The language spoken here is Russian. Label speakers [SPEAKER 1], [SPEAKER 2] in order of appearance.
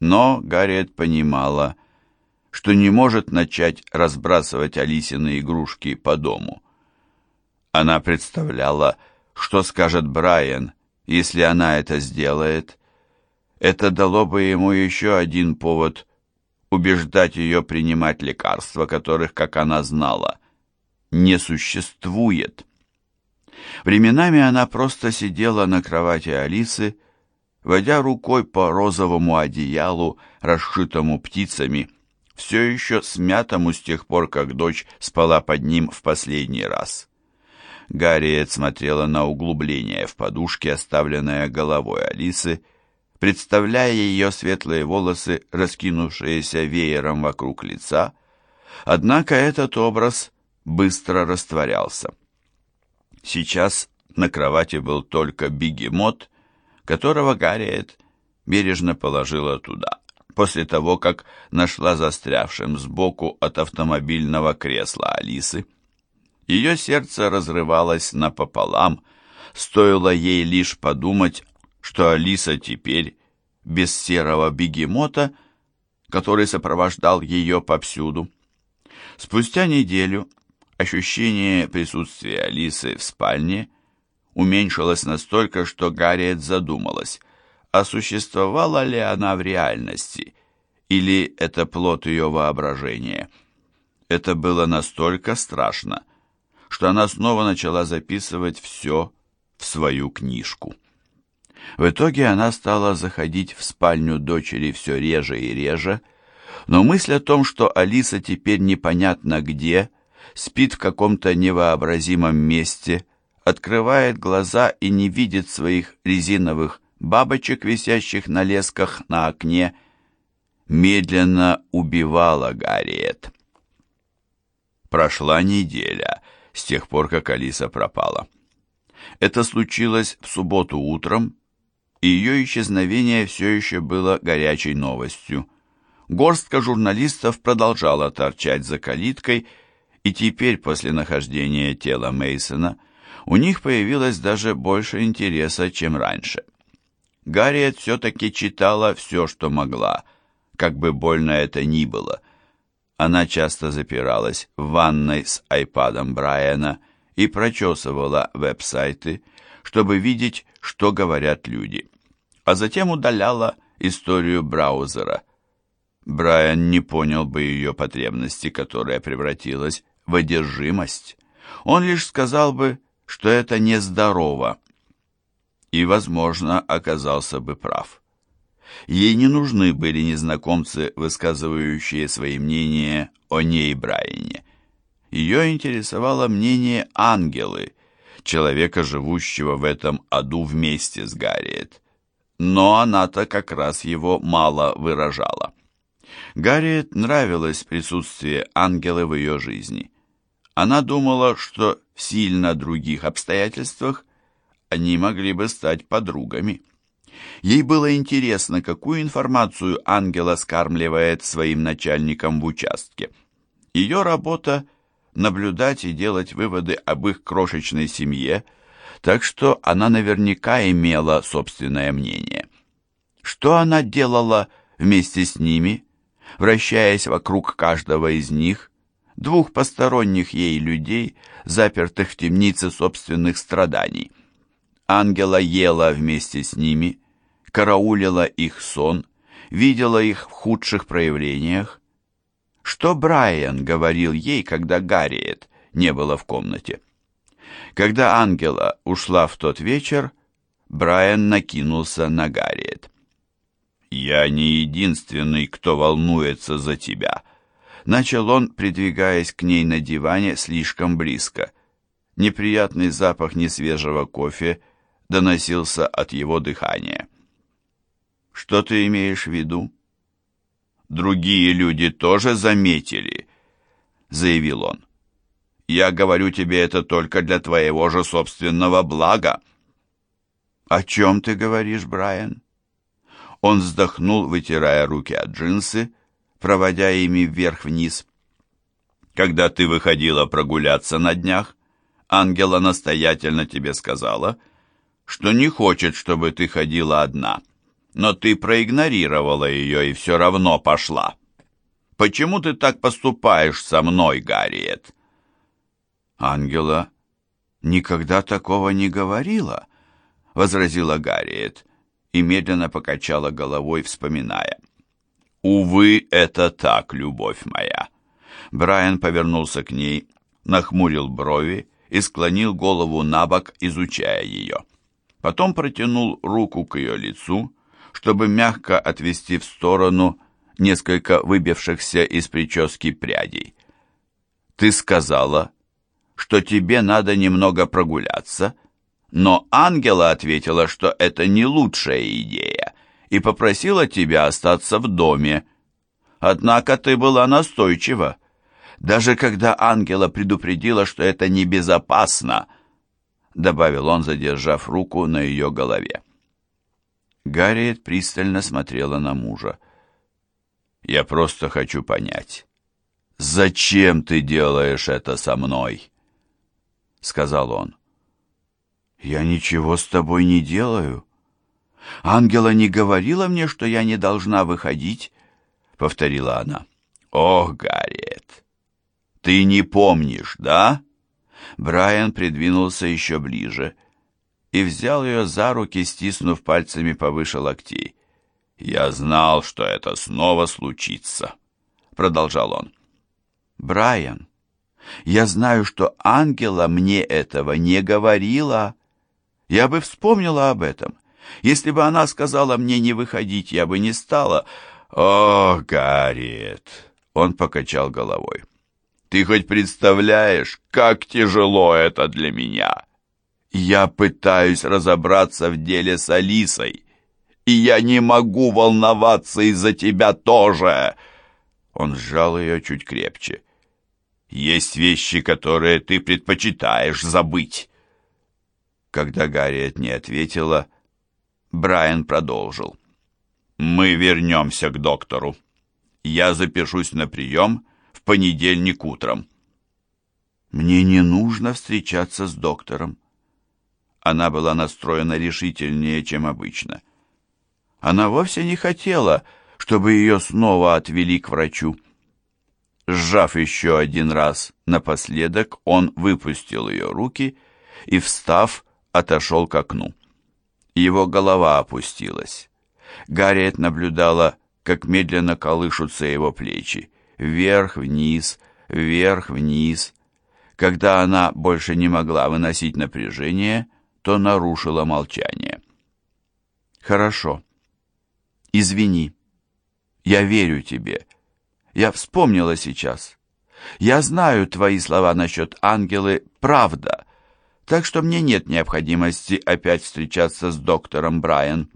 [SPEAKER 1] Но Гарриет понимала, что не может начать разбрасывать Алисины игрушки по дому. Она представляла, что скажет Брайан, если она это сделает. Это дало бы ему еще один повод убеждать ее принимать лекарства, которых, как она знала, не существует. Временами она просто сидела на кровати Алисы, водя рукой по розовому одеялу, расшитому птицами, все еще смятому с тех пор, как дочь спала под ним в последний раз. Гарриет смотрела на углубление в подушке, оставленное головой Алисы, представляя ее светлые волосы, раскинувшиеся веером вокруг лица, однако этот образ быстро растворялся. Сейчас на кровати был только бегемот которого Гарриет бережно положила туда, после того, как нашла застрявшим сбоку от автомобильного кресла Алисы. Ее сердце разрывалось напополам, стоило ей лишь подумать, что Алиса теперь без серого бегемота, который сопровождал ее повсюду. Спустя неделю ощущение присутствия Алисы в спальне уменьшилась настолько, что Гарриет задумалась, а существовала ли она в реальности, или это плод ее воображения. Это было настолько страшно, что она снова начала записывать все в свою книжку. В итоге она стала заходить в спальню дочери все реже и реже, но мысль о том, что Алиса теперь непонятно где, спит в каком-то невообразимом месте – открывает глаза и не видит своих резиновых бабочек, висящих на лесках на окне, медленно убивала Гарриет. Прошла неделя с тех пор, как Алиса пропала. Это случилось в субботу утром, и ее исчезновение все еще было горячей новостью. Горстка журналистов продолжала торчать за калиткой, и теперь, после нахождения тела Мейсона, у них появилось даже больше интереса, чем раньше. Гарриет все-таки читала все, что могла, как бы больно это ни было. Она часто запиралась в ванной с айпадом Брайана и прочесывала веб-сайты, чтобы видеть, что говорят люди, а затем удаляла историю браузера. Брайан не понял бы ее потребности, которая превратилась в одержимость. Он лишь сказал бы что это нездорово, и, возможно, оказался бы прав. Ей не нужны были незнакомцы, высказывающие свои мнения о ней Брайане. Ее интересовало мнение ангелы, человека, живущего в этом аду вместе с Гарриет. Но она-то как раз его мало выражала. Гарриет нравилось присутствие ангелы в ее жизни. Она думала, что в сильно других обстоятельствах они могли бы стать подругами. Ей было интересно, какую информацию Ангела скармливает своим начальникам в участке. Ее работа – наблюдать и делать выводы об их крошечной семье, так что она наверняка имела собственное мнение. Что она делала вместе с ними, вращаясь вокруг каждого из них – двух посторонних ей людей, запертых в темнице собственных страданий. Ангела ела вместе с ними, караулила их сон, видела их в худших проявлениях. Что Брайан говорил ей, когда Гарриет не было в комнате? Когда Ангела ушла в тот вечер, Брайан накинулся на Гарриет. «Я не единственный, кто волнуется за тебя», Начал он, придвигаясь к ней на диване слишком близко. Неприятный запах несвежего кофе доносился от его дыхания. «Что ты имеешь в виду?» «Другие люди тоже заметили», — заявил он. «Я говорю тебе это только для твоего же собственного блага». «О чем ты говоришь, Брайан?» Он вздохнул, вытирая руки от джинсы, проводя ими вверх-вниз. Когда ты выходила прогуляться на днях, Ангела настоятельно тебе сказала, что не хочет, чтобы ты ходила одна. но ты проигнорировала ее и все равно пошла. Почему ты так поступаешь со мной, Гарриет?»
[SPEAKER 2] «Ангела никогда такого не говорила», — возразила Гарриет и медленно покачала головой, вспоминая.
[SPEAKER 1] «Увы, это так, любовь моя».
[SPEAKER 2] Брайан повернулся к ней, нахмурил брови и склонил голову на бок, изучая ее. Потом протянул руку к ее лицу, чтобы мягко отвести в сторону несколько выбившихся из прически прядей. «Ты сказала, что тебе надо немного прогуляться, но Ангела ответила, что это не лучшая идея, и попросила тебя остаться в доме. Однако ты была настойчива. Даже когда Ангела предупредила, что это небезопасно, добавил он, задержав руку на ее голове. Гарриет пристально смотрела на мужа. «Я просто хочу понять, зачем ты делаешь это со мной?» сказал он. «Я ничего с тобой не делаю. Ангела не говорила мне, что я не должна выходить», — повторила она.
[SPEAKER 1] «Ох, Гарриет, ты не помнишь, да?»
[SPEAKER 2] Брайан придвинулся еще ближе и взял ее за руки, стиснув пальцами повыше локтей.
[SPEAKER 1] «Я знал, что это снова случится», — продолжал он.
[SPEAKER 2] «Брайан, я знаю, что ангела мне этого не говорила. Я бы вспомнила об этом. Если бы она сказала мне не выходить, я бы не стала.
[SPEAKER 1] О, Гарриет! Он покачал головой. Ты хоть представляешь, как тяжело это для меня? Я пытаюсь разобраться в деле с Алисой, и я не могу волноваться из-за тебя тоже. Он сжал ее чуть крепче. Есть вещи, которые ты предпочитаешь забыть.
[SPEAKER 2] Когда Гарриет не ответила, Брайан продолжил.
[SPEAKER 1] Мы вернемся к доктору. Я запишусь на прием в понедельник утром.
[SPEAKER 2] Мне не нужно встречаться с доктором. Она была настроена решительнее, чем обычно. Она вовсе не хотела, чтобы ее снова отвели к врачу. Сжав еще один раз напоследок, он выпустил ее руки и, встав, отошел к окну. Его голова опустилась. Гарриет наблюдала, как медленно колышутся его плечи. Вверх-вниз, вверх-вниз. Когда она больше не могла выносить напряжение, то нарушила молчание. «Хорошо. Извини. Я верю тебе. Я вспомнила сейчас. Я знаю твои слова насчет ангелы, правда, так что мне нет необходимости опять встречаться с доктором Брайан.